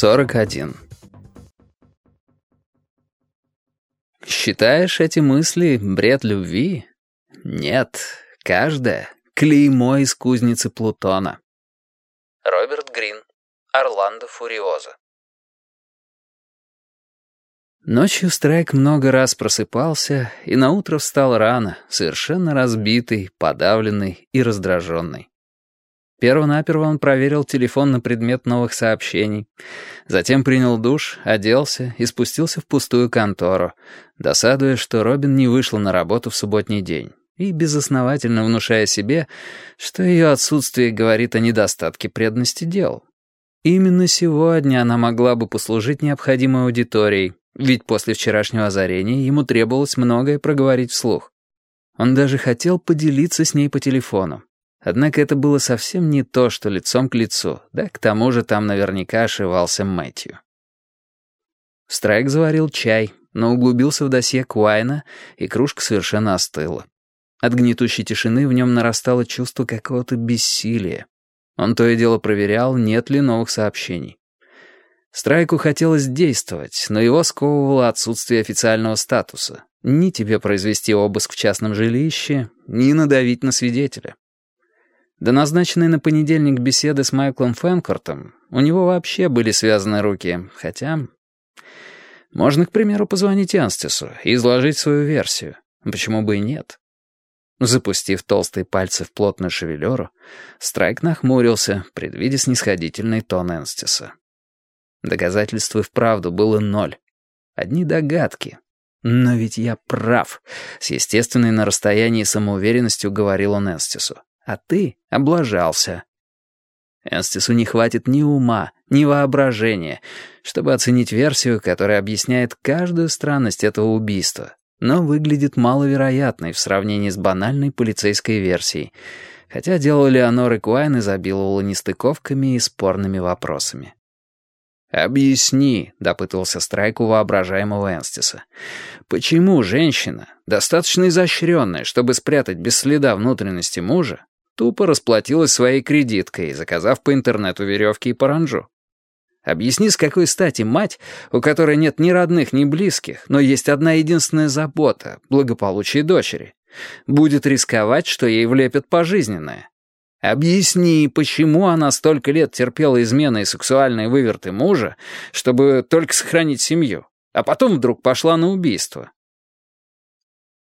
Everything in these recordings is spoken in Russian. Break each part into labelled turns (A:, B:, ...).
A: 41. Считаешь эти мысли бред любви? Нет, каждая — клеймо из кузницы Плутона. Роберт Грин, Орландо Фуриоза. Ночью Страйк много раз просыпался и наутро встал рано, совершенно разбитый, подавленный и раздраженный. Первонаперво он проверил телефон на предмет новых сообщений. Затем принял душ, оделся и спустился в пустую контору, досадуя, что Робин не вышла на работу в субботний день, и безосновательно внушая себе, что ее отсутствие говорит о недостатке преданности дел. Именно сегодня она могла бы послужить необходимой аудиторией, ведь после вчерашнего озарения ему требовалось многое проговорить вслух. Он даже хотел поделиться с ней по телефону. Однако это было совсем не то, что лицом к лицу, да к тому же там наверняка ошивался Мэтью. Страйк заварил чай, но углубился в досье Куайна, и кружка совершенно остыла. От гнетущей тишины в нем нарастало чувство какого-то бессилия. Он то и дело проверял, нет ли новых сообщений. Страйку хотелось действовать, но его сковывало отсутствие официального статуса. Ни тебе произвести обыск в частном жилище, ни надавить на свидетеля. До назначенной на понедельник беседы с Майклом Фэнкортом у него вообще были связаны руки, хотя... Можно, к примеру, позвонить Энстису и изложить свою версию. Почему бы и нет? Запустив толстые пальцы в плотную шевелюру, Страйк нахмурился, предвидя снисходительный тон Энстиса. Доказательств и вправду было ноль. Одни догадки. «Но ведь я прав», — с естественной на расстоянии самоуверенностью говорил он Энстису а ты облажался. Энстису не хватит ни ума, ни воображения, чтобы оценить версию, которая объясняет каждую странность этого убийства, но выглядит маловероятной в сравнении с банальной полицейской версией, хотя дело Леоноры Куайн изобиловало нестыковками и спорными вопросами. «Объясни», — допытывался Страйк у воображаемого Энстиса, «почему женщина, достаточно изощренная, чтобы спрятать без следа внутренности мужа, Тупо расплатилась своей кредиткой, заказав по интернету веревки и паранжу. Объясни, с какой стати мать, у которой нет ни родных, ни близких, но есть одна единственная забота — благополучие дочери, будет рисковать, что ей влепят пожизненное. Объясни, почему она столько лет терпела измены и сексуальные выверты мужа, чтобы только сохранить семью, а потом вдруг пошла на убийство.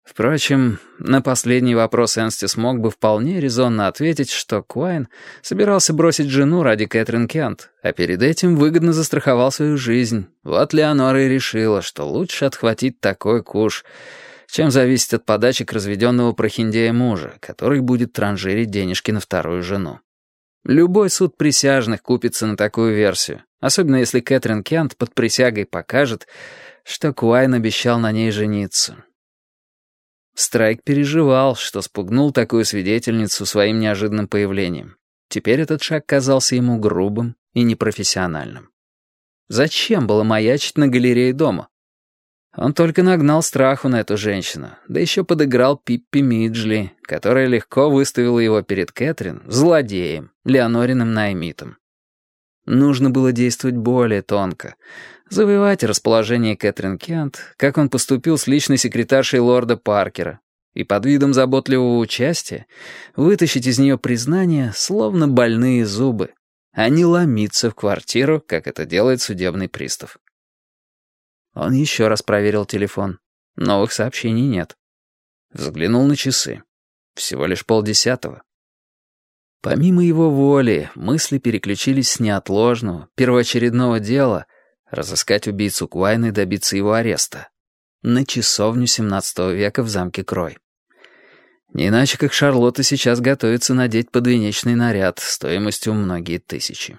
A: Впрочем, на последний вопрос Энсти смог бы вполне резонно ответить, что Куайн собирался бросить жену ради Кэтрин Кент, а перед этим выгодно застраховал свою жизнь. Вот Леонора и решила, что лучше отхватить такой куш, чем зависеть от подачек разведенного прохиндея мужа, который будет транжирить денежки на вторую жену. Любой суд присяжных купится на такую версию, особенно если Кэтрин Кент под присягой покажет, что Куайн обещал на ней жениться. Страйк переживал, что спугнул такую свидетельницу своим неожиданным появлением. Теперь этот шаг казался ему грубым и непрофессиональным. Зачем было маячить на галерее дома? Он только нагнал страху на эту женщину, да еще подыграл Пиппи Миджли, которая легко выставила его перед Кэтрин злодеем, Леонориным Наймитом. Нужно было действовать более тонко. Завоевать расположение Кэтрин Кент, как он поступил с личной секретаршей лорда Паркера, и под видом заботливого участия вытащить из нее признание, словно больные зубы, а не ломиться в квартиру, как это делает судебный пристав. Он еще раз проверил телефон. Новых сообщений нет. Взглянул на часы. Всего лишь полдесятого. Помимо его воли, мысли переключились с неотложного, первоочередного дела разыскать убийцу Куайна и добиться его ареста на часовню XVII века в замке Крой. Не иначе, как Шарлотта сейчас готовится надеть подвенечный наряд стоимостью многие тысячи.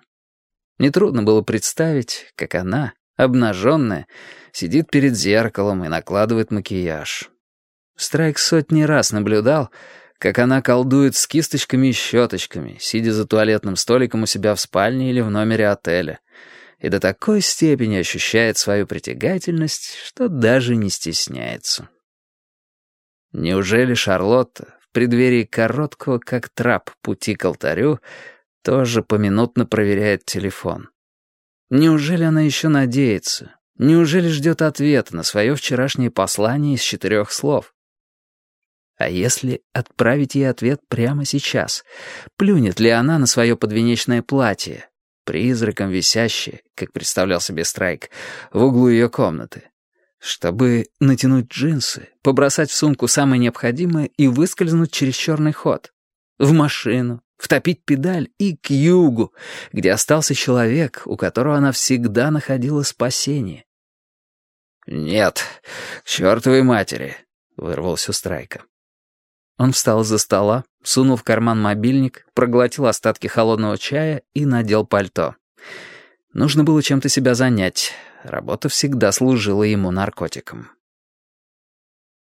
A: Нетрудно было представить, как она, обнаженная, сидит перед зеркалом и накладывает макияж. Страйк сотни раз наблюдал, как она колдует с кисточками и щеточками, сидя за туалетным столиком у себя в спальне или в номере отеля, и до такой степени ощущает свою притягательность, что даже не стесняется. Неужели Шарлотта в преддверии короткого, как трап, пути к алтарю тоже поминутно проверяет телефон? Неужели она еще надеется? Неужели ждет ответа на свое вчерашнее послание из четырех слов? А если отправить ей ответ прямо сейчас? Плюнет ли она на свое подвенечное платье, призраком висящее, как представлял себе Страйк, в углу ее комнаты? Чтобы натянуть джинсы, побросать в сумку самое необходимое и выскользнуть через черный ход. В машину, втопить педаль и к югу, где остался человек, у которого она всегда находила спасение. «Нет, к чертовой матери», — вырвался Страйка. Он встал из-за стола, сунул в карман мобильник, проглотил остатки холодного чая и надел пальто. Нужно было чем-то себя занять. Работа всегда служила ему наркотиком.